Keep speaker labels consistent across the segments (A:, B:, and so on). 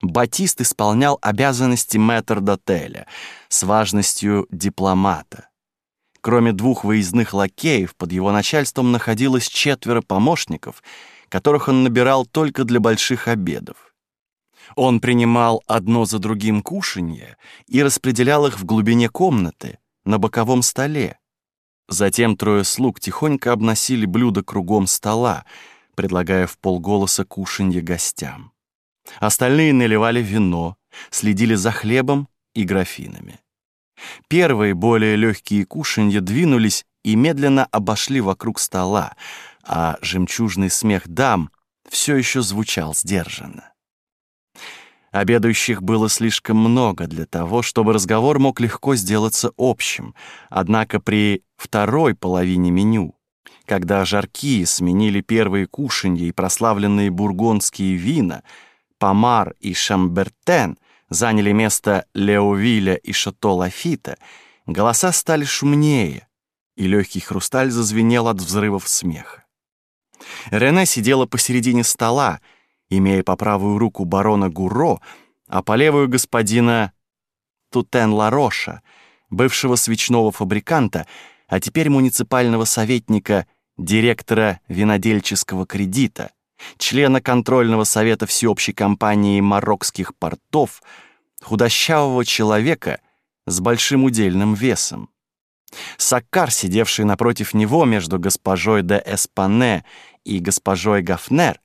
A: Батист исполнял обязанности мэтр-дотеля с важностью дипломата. Кроме двух выездных лакеев, под его начальством находилось четверо помощников, которых он набирал только для больших обедов. Он принимал одно за другим кушанье и распределял их в глубине комнаты, на боковом столе. Затем трое слуг тихонько обносили блюда кругом стола, предлагая в полголоса кушанье гостям. Остальные наливали вино, следили за хлебом и графинами. Первые, более легкие кушанья двинулись и медленно обошли вокруг стола, а жемчужный смех дам все еще звучал сдержанно. Обедающих было слишком много для того, чтобы разговор мог легко сделаться общим, однако при второй половине меню, когда жаркие сменили первые кушанья и прославленные бургондские вина, Помар и Шамбертен заняли место Леовиля и Шато Лафита, голоса стали шумнее, и легкий хрусталь зазвенел от взрывов смеха. Рене сидела посередине стола, имея по правую руку барона Гуро, а по левую господина Тутен Лароша, бывшего свечного фабриканта, а теперь муниципального советника, директора винодельческого кредита, члена контрольного совета всеобщей компании марокских портов, худощавого человека с большим удельным весом. Саккар, сидевший напротив него между госпожой де Эспане и госпожой Гафнер,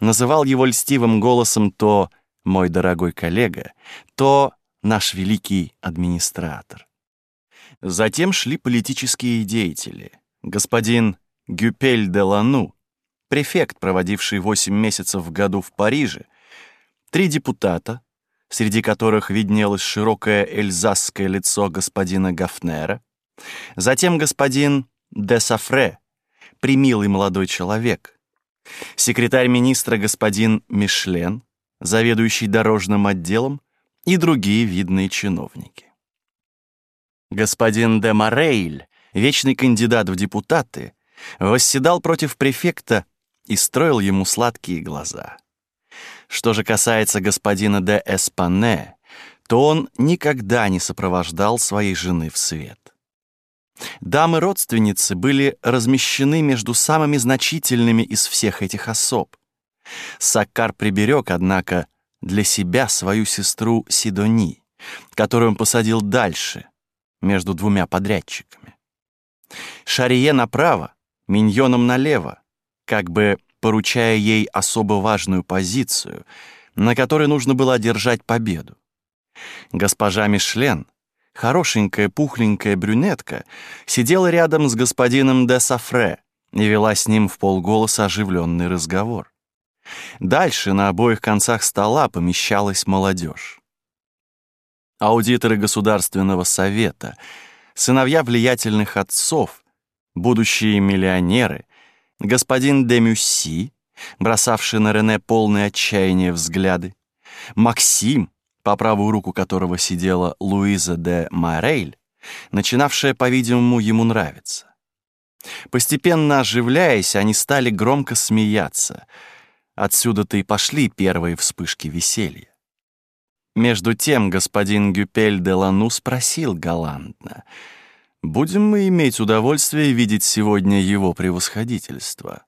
A: называл его льстивым голосом то «мой дорогой коллега», то «наш великий администратор». Затем шли политические деятели. Господин Гюпель де Лану, префект, проводивший 8 месяцев в году в Париже, три депутата, среди которых виднелось широкое эльзасское лицо господина Гафнера, затем господин де Сафре, примилый молодой человек, секретарь министра господин Мишлен, заведующий дорожным отделом и другие видные чиновники. Господин де Морейль, вечный кандидат в депутаты, восседал против префекта и строил ему сладкие глаза. Что же касается господина де Эспане, то он никогда не сопровождал своей жены в свет. Дамы-родственницы были размещены между самыми значительными из всех этих особ. Саккар приберег, однако, для себя свою сестру Сидони, которую он посадил дальше, между двумя подрядчиками. Шарие направо, Миньоном налево, как бы поручая ей особо важную позицию, на которой нужно было одержать победу. Госпожа Мишлен, хорошенькая пухленькая брюнетка, сидела рядом с господином де Сафре и вела с ним в полголоса оживленный разговор. Дальше на обоих концах стола помещалась молодежь. Аудиторы Государственного совета, сыновья влиятельных отцов, будущие миллионеры, господин де Мюсси, бросавший на Рене полное отчаяние взгляды, Максим, по правую руку которого сидела Луиза де Морейль, начинавшая, по-видимому, ему нравиться. Постепенно оживляясь, они стали громко смеяться. Отсюда-то и пошли первые вспышки веселья. Между тем господин Гюпель де Лану спросил галантно, «Будем мы иметь удовольствие видеть сегодня его превосходительство?»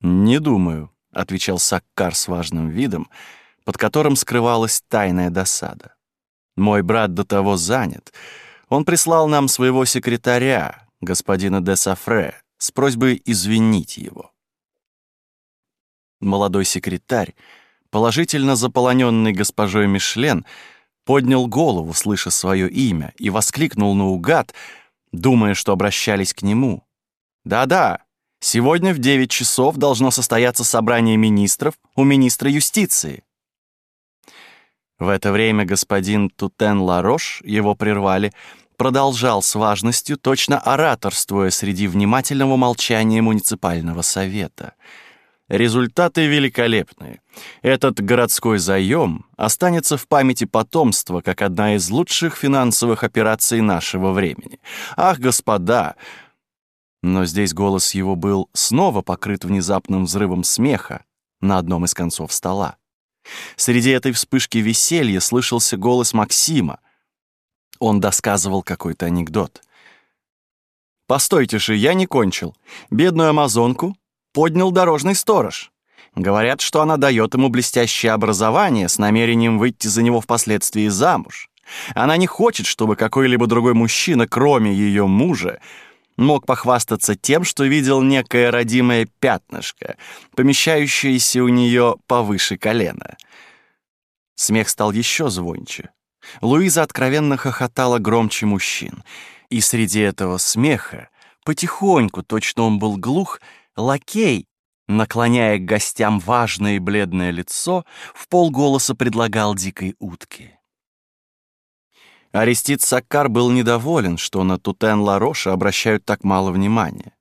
A: «Не думаю», — отвечал Саккар с важным видом, — под которым скрывалась тайная досада. Мой брат до того занят. Он прислал нам своего секретаря, господина де Сафре, с просьбой извинить его. Молодой секретарь, положительно заполоненный госпожой Мишлен, поднял голову, слыша свое имя, и воскликнул наугад, думая, что обращались к нему. «Да-да, сегодня в девять часов должно состояться собрание министров у министра юстиции. В это время господин Тутен Ларош, его прервали, продолжал с важностью, точно ораторствуя среди внимательного молчания муниципального совета. Результаты великолепные. Этот городской заем останется в памяти потомства как одна из лучших финансовых операций нашего времени. Ах, господа! Но здесь голос его был снова покрыт внезапным взрывом смеха на одном из концов стола. Среди этой вспышки веселья слышался голос Максима. Он досказывал какой-то анекдот. «Постойте же, я не кончил. Бедную амазонку поднял дорожный сторож. Говорят, что она дает ему блестящее образование с намерением выйти за него впоследствии замуж. Она не хочет, чтобы какой-либо другой мужчина, кроме ее мужа, мог похвастаться тем, что видел некое родимое пятнышко, помещающееся у нее повыше колена. Смех стал еще звонче. Луиза откровенно хохотала громче мужчин. И среди этого смеха, потихоньку, точно он был глух, лакей, наклоняя к гостям важное и бледное лицо, в полголоса предлагал дикой утке. Арестит Саккар был недоволен, что на Тутен-Лароша обращают так мало внимания.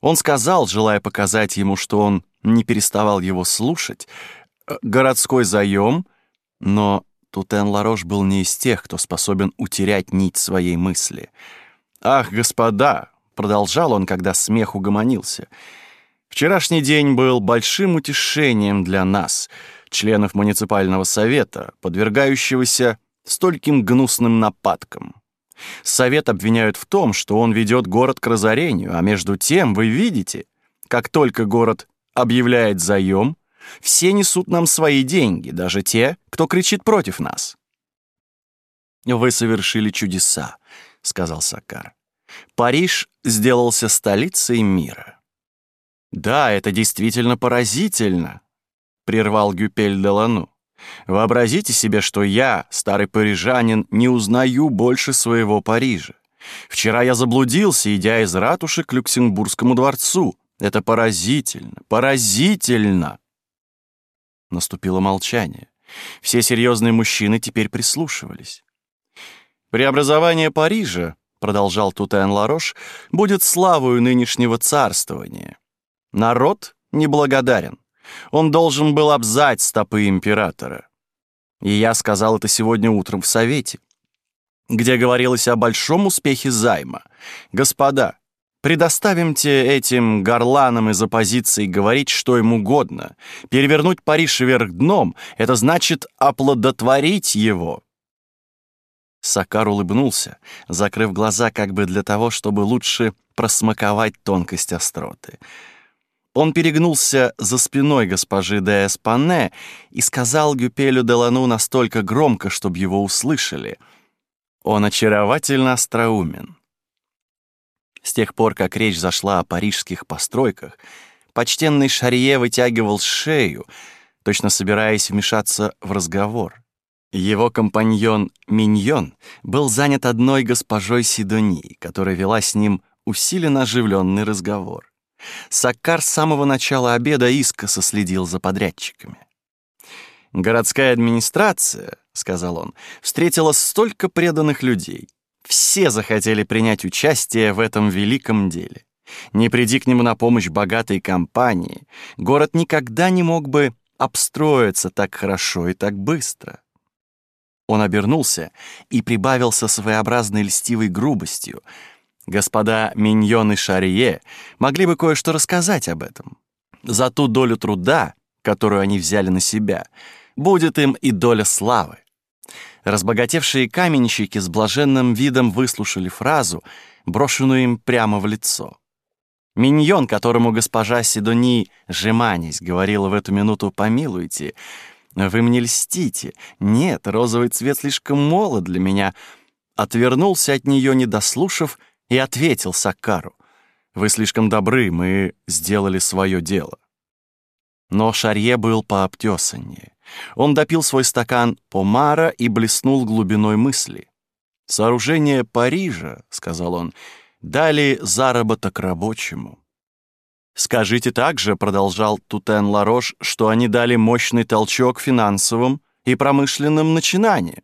A: Он сказал, желая показать ему, что он не переставал его слушать, «Э, «Городской заем», но Тутен-Ларош был не из тех, кто способен утерять нить своей мысли. «Ах, господа!» — продолжал он, когда смех угомонился. «Вчерашний день был большим утешением для нас, членов муниципального совета, подвергающегося стольким гнусным нападкам. Совет обвиняют в том, что он ведет город к разорению, а между тем вы видите, как только город объявляет заем, все несут нам свои деньги, даже те, кто кричит против нас. «Вы совершили чудеса», — сказал Сакар. «Париж сделался столицей мира». «Да, это действительно поразительно», — прервал Гюпель Делану. Вообразите себе, что я, старый парижанин, не узнаю больше своего Парижа. Вчера я заблудился, идя из ратуши к Люксембургскому дворцу. Это поразительно, поразительно!» Наступило молчание. Все серьезные мужчины теперь прислушивались. «Преобразование Парижа», — продолжал Тутен Ларош, — «будет славою нынешнего царствования. Народ неблагодарен. Он должен был обзать стопы императора. И я сказал это сегодня утром в Совете, где говорилось о большом успехе займа. Господа, предоставимте этим горланам из оппозиции говорить, что им угодно. Перевернуть Париж вверх дном — это значит оплодотворить его. Сакар улыбнулся, закрыв глаза как бы для того, чтобы лучше просмаковать тонкость остроты — он перегнулся за спиной госпожи де Эспане и сказал Гюпелю Делану настолько громко, чтобы его услышали. Он очаровательно остроумен. С тех пор, как речь зашла о парижских постройках, почтенный Шарье вытягивал шею, точно собираясь вмешаться в разговор. Его компаньон Миньон был занят одной госпожой Сидони, которая вела с ним усиленно оживленный разговор. Саккар с самого начала обеда искоса следил за подрядчиками. «Городская администрация», — сказал он, — «встретила столько преданных людей. Все захотели принять участие в этом великом деле. Не приди к нему на помощь богатой компании, город никогда не мог бы обстроиться так хорошо и так быстро». Он обернулся и прибавил со своеобразной льстивой грубостью — Господа Миньон и Шарье могли бы кое-что рассказать об этом. За ту долю труда, которую они взяли на себя, будет им и доля славы. Разбогатевшие каменщики с блаженным видом выслушали фразу, брошенную им прямо в лицо. Миньон, которому госпожа Сидони, сжиманясь, говорила в эту минуту «помилуйте», «Вы мне льстите. Нет, розовый цвет слишком молод для меня», отвернулся от нее, не дослушав, и ответил Саккару. «Вы слишком добры, мы сделали свое дело». Но Шарье был пообтесаннее. Он допил свой стакан помара и блеснул глубиной мысли. «Сооружение Парижа», — сказал он, — «дали заработок рабочему». «Скажите также», — продолжал Тутен Ларош, «что они дали мощный толчок финансовым и промышленным начинаниям.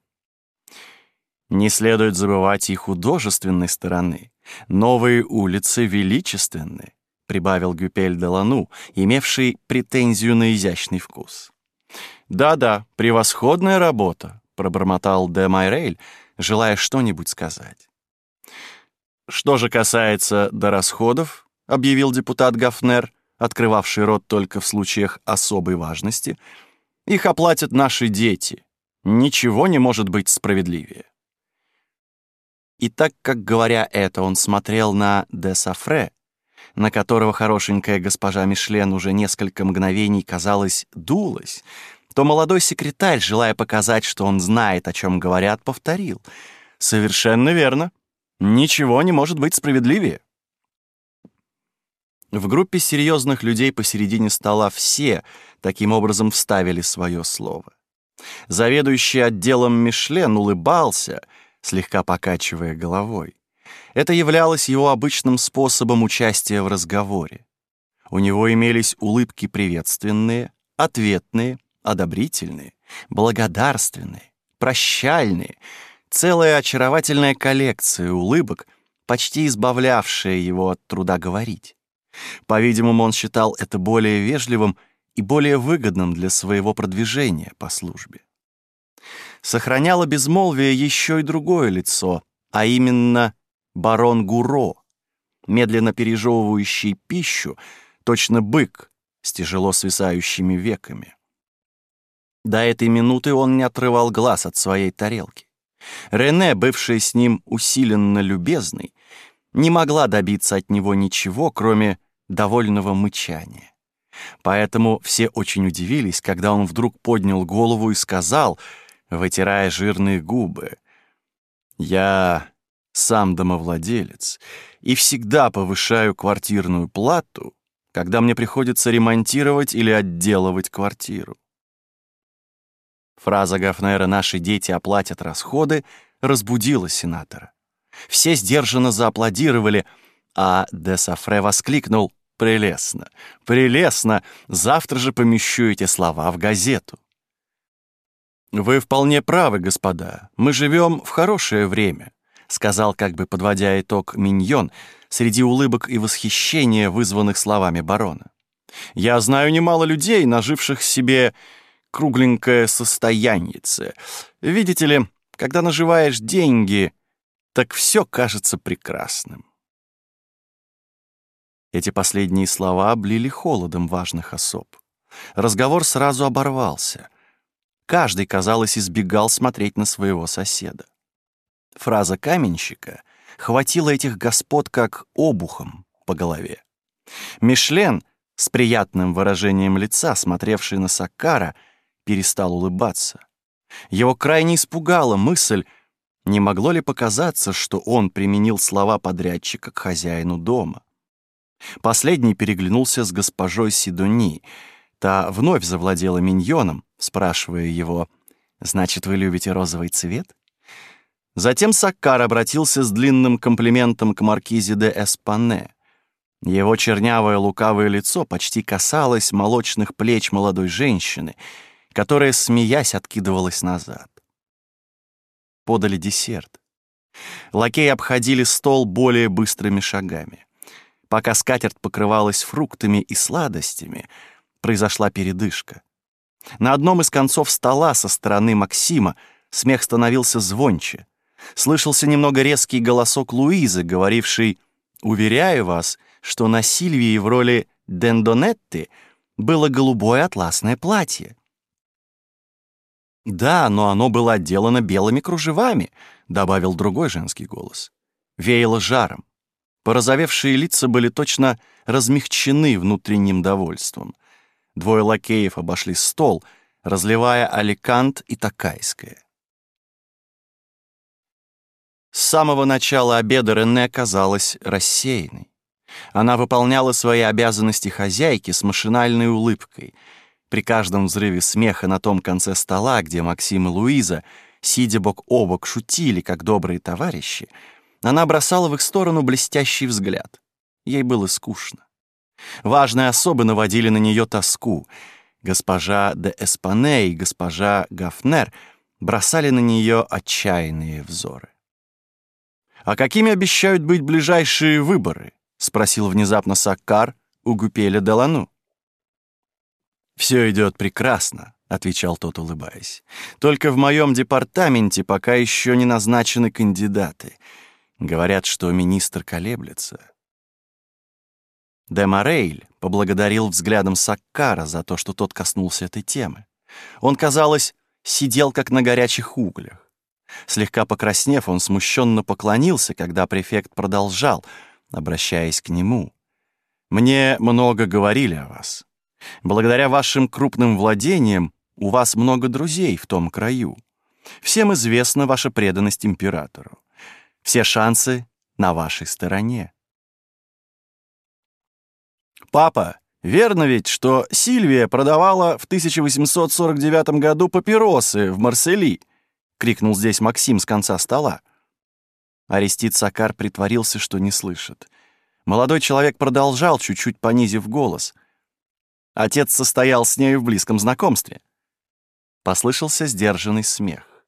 A: Не следует забывать и художественной стороны. Новые улицы величественны, прибавил Гюпель де Лану, имевший претензию на изящный вкус. Да-да, превосходная работа, пробормотал де Майрель, желая что-нибудь сказать. Что же касается до расходов, объявил депутат Гафнер, открывавший рот только в случаях особой важности, Их оплатят наши дети. Ничего не может быть справедливее. И так как, говоря это, он смотрел на де Сафре, на которого хорошенькая госпожа Мишлен уже несколько мгновений, казалось, дулась, то молодой секретарь, желая показать, что он знает, о чем говорят, повторил. «Совершенно верно. Ничего не может быть справедливее». В группе серьезных людей посередине стола все таким образом вставили свое слово. Заведующий отделом Мишлен улыбался, слегка покачивая головой. Это являлось его обычным способом участия в разговоре. У него имелись улыбки приветственные, ответные, одобрительные, благодарственные, прощальные, целая очаровательная коллекция улыбок, почти избавлявшая его от труда говорить. По-видимому, он считал это более вежливым и более выгодным для своего продвижения по службе. Сохраняло безмолвие еще и другое лицо, а именно барон Гуро, медленно пережевывающий пищу, точно бык с тяжело свисающими веками. До этой минуты он не отрывал глаз от своей тарелки. Рене, бывшая с ним усиленно любезной, не могла добиться от него ничего, кроме довольного мычания. Поэтому все очень удивились, когда он вдруг поднял голову и сказал, вытирая жирные губы, «Я сам домовладелец и всегда повышаю квартирную плату, когда мне приходится ремонтировать или отделывать квартиру. Фраза Гафнера «Наши дети оплатят расходы» разбудила сенатора. Все сдержанно зааплодировали, а де Сафре воскликнул «Прелестно! Прелестно! Завтра же помещу эти слова в газету». «Вы вполне правы, господа. Мы живем в хорошее время», — сказал, как бы подводя итог Миньон, среди улыбок и восхищения, вызванных словами барона. «Я знаю немало людей, наживших себе кругленькое состоянице. Видите ли, когда наживаешь деньги, так все кажется прекрасным. Эти последние слова облили холодом важных особ. Разговор сразу оборвался. Каждый, казалось, избегал смотреть на своего соседа. Фраза каменщика хватила этих господ как обухом по голове. Мишлен, с приятным выражением лица, смотревший на Саккара, перестал улыбаться. Его крайне испугала мысль, не могло ли показаться, что он применил слова подрядчика к хозяину дома. Последний переглянулся с госпожой Сидони. Та вновь завладела миньоном, спрашивая его, «Значит, вы любите розовый цвет?» Затем Саккар обратился с длинным комплиментом к маркизе де Эспане. Его чернявое лукавое лицо почти касалось молочных плеч молодой женщины — которая, смеясь, откидывалась назад. Подали десерт. Лакеи обходили стол более быстрыми шагами. Пока скатерть покрывалась фруктами и сладостями, произошла передышка. На одном из концов стола со стороны Максима смех становился звонче. Слышался немного резкий голосок Луизы, говоривший «Уверяю вас, что на Сильвии в роли Дендонетты было голубое атласное платье». «Да, но оно было отделано белыми кружевами», — добавил другой женский голос. Веяло жаром. Порозовевшие лица были точно размягчены внутренним довольством. Двое лакеев обошли стол, разливая аликант и такайское. С самого начала обеда Рене казалась рассеянной. Она выполняла свои обязанности хозяйки с машинальной улыбкой — при каждом взрыве смеха на том конце стола, где Максим и Луиза, сидя бок о бок, шутили, как добрые товарищи, она бросала в их сторону блестящий взгляд. Ей было скучно. Важные особы наводили на нее тоску. Госпожа де Эспане и госпожа Гафнер бросали на нее отчаянные взоры. «А какими обещают быть ближайшие выборы?» — спросил внезапно Саккар у Гупеля Делану. «Все идет прекрасно», — отвечал тот, улыбаясь. «Только в моем департаменте пока еще не назначены кандидаты. Говорят, что министр колеблется». Де Морейль поблагодарил взглядом Саккара за то, что тот коснулся этой темы. Он, казалось, сидел как на горячих углях. Слегка покраснев, он смущенно поклонился, когда префект продолжал, обращаясь к нему. «Мне много говорили о вас. Благодаря вашим крупным владениям у вас много друзей в том краю. Всем известна ваша преданность императору. Все шансы на вашей стороне. «Папа, верно ведь, что Сильвия продавала в 1849 году папиросы в Марсели?» — крикнул здесь Максим с конца стола. Арестит Сакар притворился, что не слышит. Молодой человек продолжал, чуть-чуть понизив голос. Отец состоял с нею в близком знакомстве. Послышался сдержанный смех.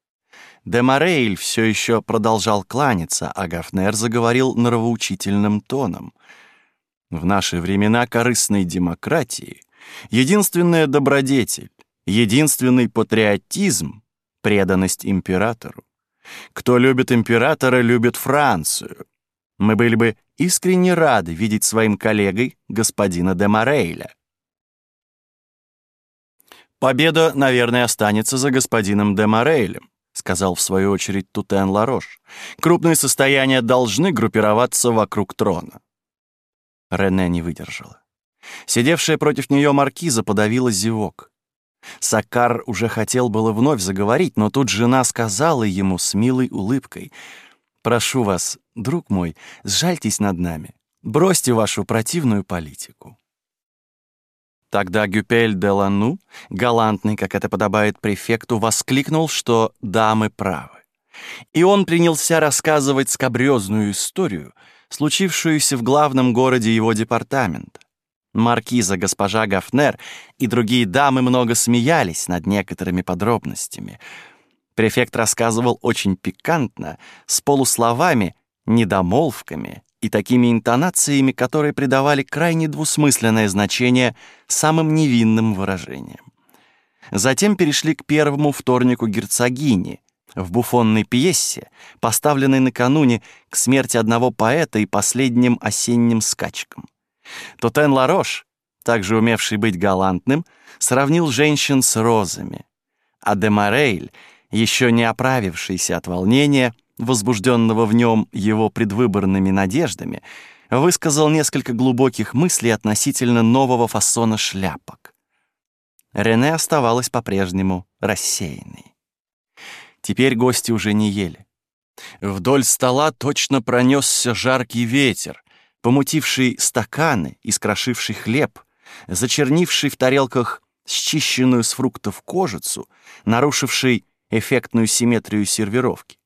A: Демарейль все еще продолжал кланяться, а Гафнер заговорил нравоучительным тоном. В наши времена корыстной демократии единственная добродетель, единственный патриотизм — преданность императору. Кто любит императора, любит Францию. Мы были бы искренне рады видеть своим коллегой господина де Морейля. Победа, наверное, останется за господином де Морейлем сказал в свою очередь Тутен Ларош. «Крупные состояния должны группироваться вокруг трона». Рене не выдержала. Сидевшая против нее маркиза подавила зевок. Сакар уже хотел было вновь заговорить, но тут жена сказала ему с милой улыбкой, «Прошу вас, друг мой, сжальтесь над нами, бросьте вашу противную политику». Тогда Гюпель де Лану, галантный, как это подобает префекту, воскликнул, что дамы правы. И он принялся рассказывать скабрёзную историю, случившуюся в главном городе его департамента. Маркиза госпожа Гафнер и другие дамы много смеялись над некоторыми подробностями. Префект рассказывал очень пикантно, с полусловами, недомолвками и такими интонациями, которые придавали крайне двусмысленное значение самым невинным выражениям. Затем перешли к первому вторнику герцогини в буфонной пьесе, поставленной накануне к смерти одного поэта и последним осенним скачкам. Тотен Ларош, также умевший быть галантным, сравнил женщин с розами, а Демарейль, еще не оправившийся от волнения, возбужденного в нем его предвыборными надеждами, высказал несколько глубоких мыслей относительно нового фасона шляпок. Рене оставалась по-прежнему рассеянной. Теперь гости уже не ели. Вдоль стола точно пронесся жаркий ветер, помутивший стаканы, искрошивший хлеб, зачернивший в тарелках счищенную с фруктов кожицу, нарушивший эффектную симметрию сервировки.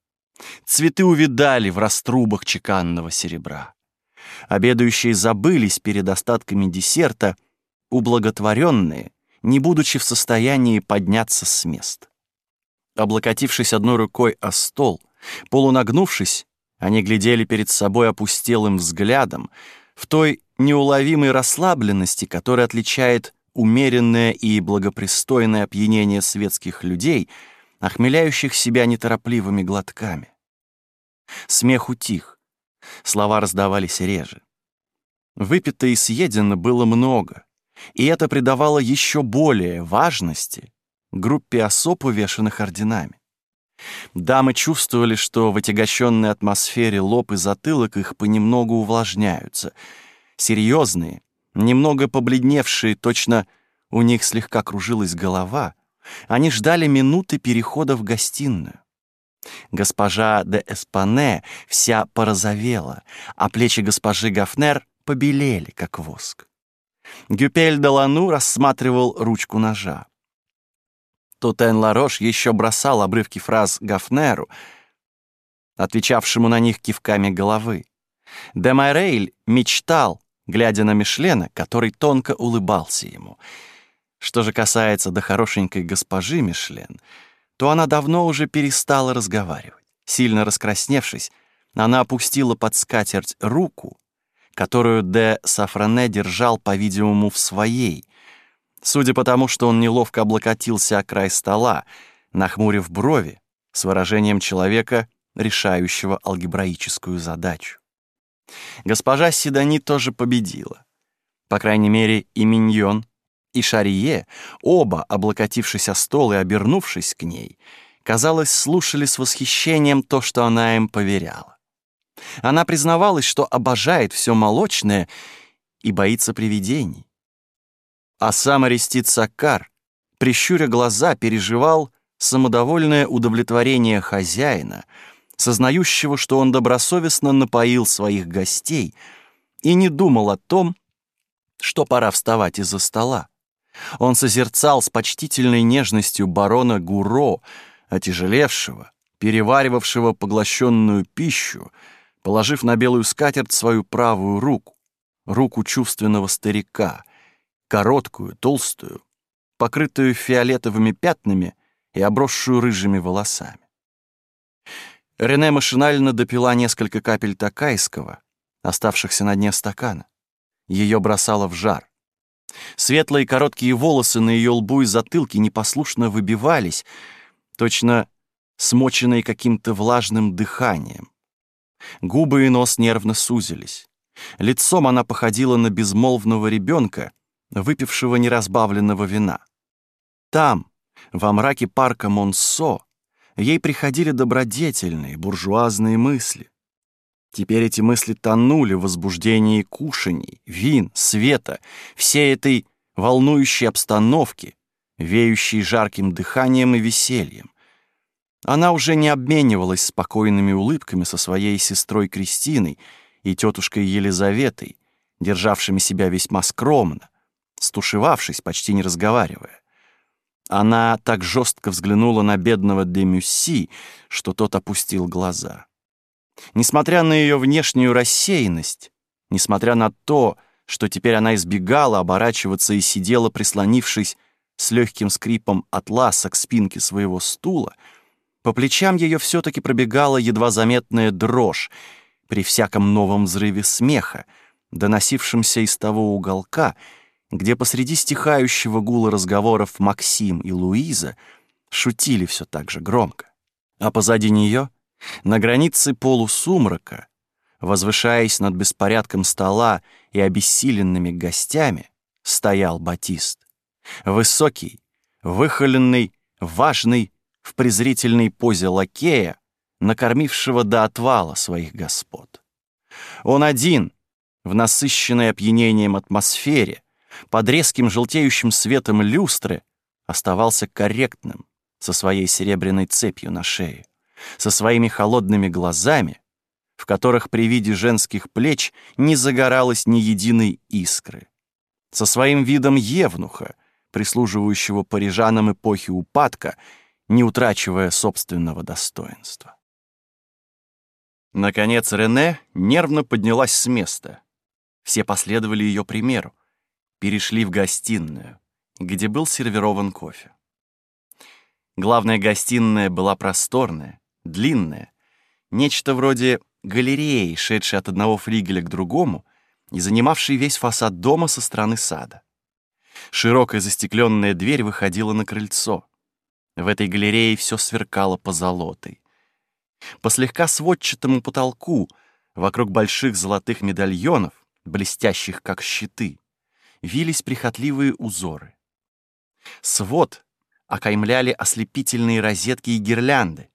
A: Цветы увидали в раструбах чеканного серебра. Обедающие забылись перед остатками десерта, ублаготворенные, не будучи в состоянии подняться с места. Облокотившись одной рукой о стол, полунагнувшись, они глядели перед собой опустелым взглядом в той неуловимой расслабленности, которая отличает умеренное и благопристойное опьянение светских людей, охмеляющих себя неторопливыми глотками. Смех утих. Слова раздавались реже. Выпито и съедено было много, и это придавало еще более важности группе особ, увешанных орденами. Дамы чувствовали, что в отягощенной атмосфере лоб и затылок их понемногу увлажняются. Серьезные, немного побледневшие, точно у них слегка кружилась голова, они ждали минуты перехода в гостиную. Госпожа де Эспане вся порозовела, а плечи госпожи Гафнер побелели, как воск. Гюпель де Лану рассматривал ручку ножа. Тутен Ларош еще бросал обрывки фраз Гафнеру, отвечавшему на них кивками головы. Де Майрейль мечтал, глядя на Мишлена, который тонко улыбался ему. Что же касается до хорошенькой госпожи Мишлен — то она давно уже перестала разговаривать. Сильно раскрасневшись, она опустила под скатерть руку, которую де Сафране держал, по-видимому, в своей, судя по тому, что он неловко облокотился о край стола, нахмурив брови, с выражением человека, решающего алгебраическую задачу. Госпожа Седани тоже победила. По крайней мере, и Миньон, и Шарие, оба, облокотившись о стол и обернувшись к ней, казалось, слушали с восхищением то, что она им поверяла. Она признавалась, что обожает все молочное и боится привидений. А сам Арестит Саккар, прищуря глаза, переживал самодовольное удовлетворение хозяина, сознающего, что он добросовестно напоил своих гостей, и не думал о том, что пора вставать из-за стола. Он созерцал с почтительной нежностью барона Гуро, отяжелевшего, переваривавшего поглощенную пищу, положив на белую скатерть свою правую руку, руку чувственного старика, короткую, толстую, покрытую фиолетовыми пятнами и обросшую рыжими волосами. Рене машинально допила несколько капель такайского, оставшихся на дне стакана. Ее бросало в жар. Светлые короткие волосы на ее лбу и затылке непослушно выбивались, точно смоченные каким-то влажным дыханием. Губы и нос нервно сузились. Лицом она походила на безмолвного ребенка, выпившего неразбавленного вина. Там, во мраке парка Монсо, ей приходили добродетельные, буржуазные мысли. Теперь эти мысли тонули в возбуждении кушаний, вин, света, всей этой волнующей обстановки, веющей жарким дыханием и весельем. Она уже не обменивалась спокойными улыбками со своей сестрой Кристиной и тетушкой Елизаветой, державшими себя весьма скромно, стушевавшись, почти не разговаривая. Она так жестко взглянула на бедного Демюсси, что тот опустил глаза. Несмотря на ее внешнюю рассеянность, несмотря на то, что теперь она избегала оборачиваться и сидела, прислонившись с легким скрипом атласа к спинке своего стула, по плечам ее все-таки пробегала едва заметная дрожь при всяком новом взрыве смеха, доносившемся из того уголка, где посреди стихающего гула разговоров Максим и Луиза шутили все так же громко. А позади нее, на границе полусумрака, возвышаясь над беспорядком стола и обессиленными гостями, стоял Батист. Высокий, выхоленный, важный, в презрительной позе лакея, накормившего до отвала своих господ. Он один, в насыщенной опьянением атмосфере, под резким желтеющим светом люстры, оставался корректным со своей серебряной цепью на шее, со своими холодными глазами, в которых при виде женских плеч не загоралось ни единой искры, со своим видом евнуха, прислуживающего парижанам эпохи упадка не утрачивая собственного достоинства. Наконец Рене нервно поднялась с места. Все последовали ее примеру, перешли в гостиную, где был сервирован кофе. Главная гостиная была просторная, длинная, нечто вроде галереи, шедшей от одного флигеля к другому и занимавшей весь фасад дома со стороны сада. Широкая застекленная дверь выходила на крыльцо. В этой галерее все сверкало позолотой. По слегка сводчатому потолку, вокруг больших золотых медальонов, блестящих как щиты, вились прихотливые узоры. Свод окаймляли ослепительные розетки и гирлянды.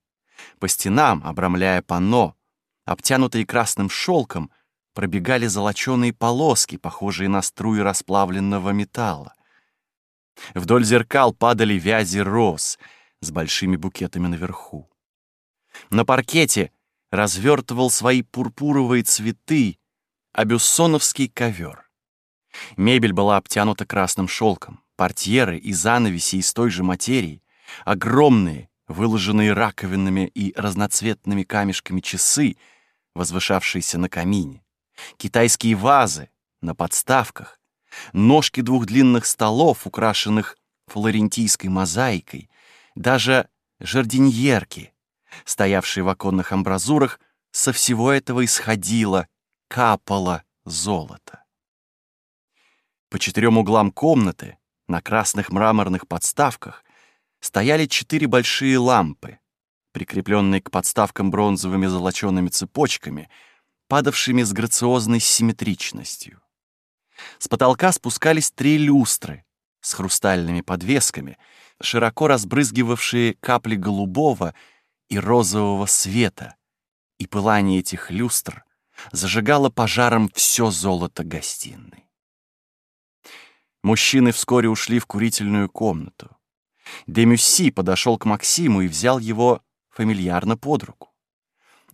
A: По стенам, обрамляя панно, обтянутые красным шелком, пробегали золоченые полоски, похожие на струи расплавленного металла. Вдоль зеркал падали вязи роз с большими букетами наверху. На паркете развертывал свои пурпуровые цветы абюссоновский ковер. Мебель была обтянута красным шелком, портьеры и занавеси из той же материи, огромные, выложенные раковинами и разноцветными камешками часы, возвышавшиеся на камине, китайские вазы на подставках, ножки двух длинных столов, украшенных флорентийской мозаикой, даже жардиньерки, стоявшие в оконных амбразурах, со всего этого исходило, капало золото. По четырем углам комнаты на красных мраморных подставках стояли четыре большие лампы, прикрепленные к подставкам бронзовыми золочеными цепочками, падавшими с грациозной симметричностью. С потолка спускались три люстры, с хрустальными подвесками, широко разбрызгивавшие капли голубого и розового света, и пылание этих люстр зажигало пожаром все золото гостиной. Мужчины вскоре ушли в курительную комнату. Демюсси подошел к Максиму и взял его фамильярно под руку.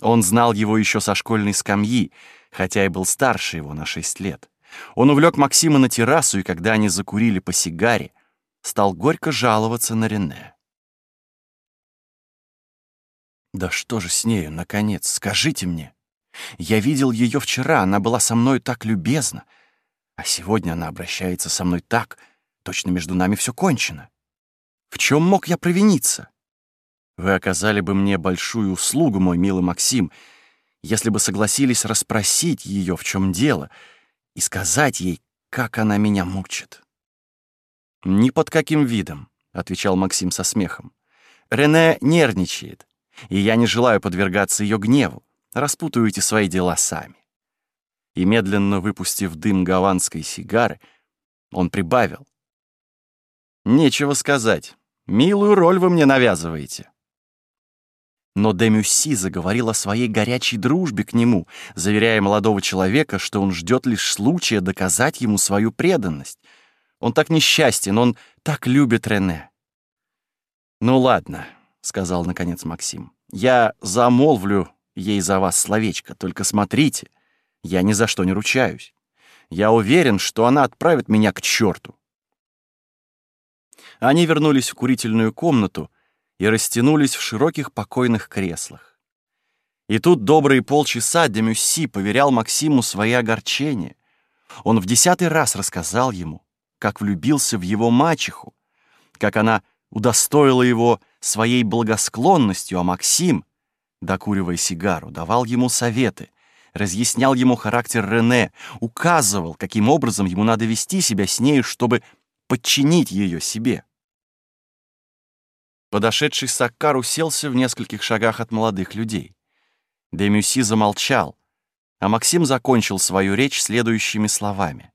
A: Он знал его еще со школьной скамьи, хотя и был старше его на шесть лет. Он увлек Максима на террасу, и когда они закурили по сигаре, стал горько жаловаться на Рене. «Да что же с нею, наконец, скажите мне? Я видел ее вчера, она была со мной так любезна, а сегодня она обращается со мной так, точно между нами все кончено. В чем мог я провиниться? Вы оказали бы мне большую услугу, мой милый Максим, если бы согласились расспросить ее, в чем дело, и сказать ей, как она меня мучит. «Ни под каким видом», — отвечал Максим со смехом. «Рене нервничает, и я не желаю подвергаться ее гневу. Распутывайте свои дела сами». И медленно выпустив дым гаванской сигары, он прибавил. «Нечего сказать. Милую роль вы мне навязываете». Но Демюси заговорил о своей горячей дружбе к нему, заверяя молодого человека, что он ждет лишь случая доказать ему свою преданность. Он так несчастен, он так любит Рене. «Ну ладно», — сказал наконец Максим, — «я замолвлю ей за вас словечко, только смотрите, я ни за что не ручаюсь. Я уверен, что она отправит меня к черту». Они вернулись в курительную комнату, и растянулись в широких покойных креслах. И тут добрые полчаса Демюсси поверял Максиму свои огорчения. Он в десятый раз рассказал ему, как влюбился в его мачеху, как она удостоила его своей благосклонностью, а Максим, докуривая сигару, давал ему советы, разъяснял ему характер Рене, указывал, каким образом ему надо вести себя с нею, чтобы подчинить ее себе. Подошедший Саккар уселся в нескольких шагах от молодых людей. Демюси замолчал, а Максим закончил свою речь следующими словами.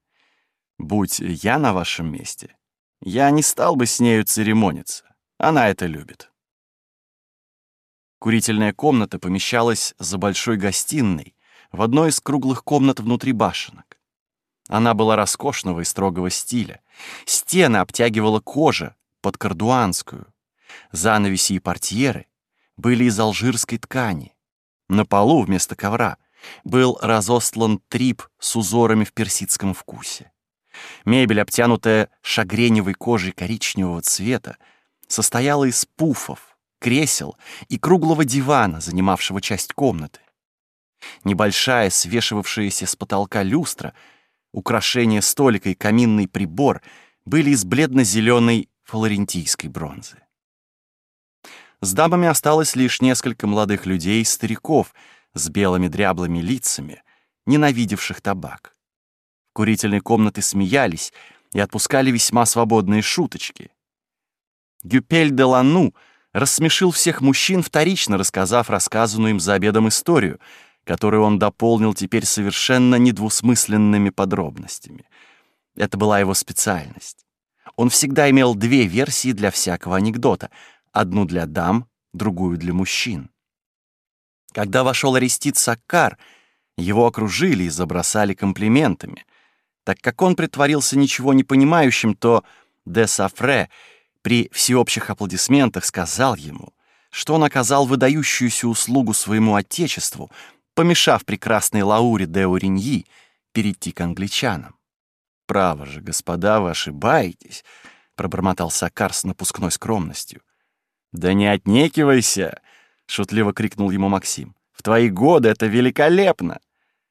A: «Будь я на вашем месте, я не стал бы с нею церемониться. Она это любит». Курительная комната помещалась за большой гостиной в одной из круглых комнат внутри башенок. Она была роскошного и строгого стиля. Стены обтягивала кожа под кардуанскую, Занавеси и портьеры были из алжирской ткани. На полу вместо ковра был разостлан трип с узорами в персидском вкусе. Мебель, обтянутая шагреневой кожей коричневого цвета, состояла из пуфов, кресел и круглого дивана, занимавшего часть комнаты. Небольшая, свешивавшаяся с потолка люстра, украшение столика и каминный прибор были из бледно-зеленой флорентийской бронзы. С дамами осталось лишь несколько молодых людей и стариков с белыми дряблыми лицами, ненавидевших табак. В курительной комнаты смеялись и отпускали весьма свободные шуточки. Гюпель де Лану рассмешил всех мужчин, вторично рассказав рассказанную им за обедом историю, которую он дополнил теперь совершенно недвусмысленными подробностями. Это была его специальность. Он всегда имел две версии для всякого анекдота — одну для дам, другую для мужчин. Когда вошел Арестит Саккар, его окружили и забросали комплиментами. Так как он притворился ничего не понимающим, то де Сафре при всеобщих аплодисментах сказал ему, что он оказал выдающуюся услугу своему отечеству, помешав прекрасной Лауре де Уриньи перейти к англичанам. «Право же, господа, вы ошибаетесь», — пробормотал Саккар с напускной скромностью. «Да не отнекивайся!» — шутливо крикнул ему Максим. «В твои годы это великолепно!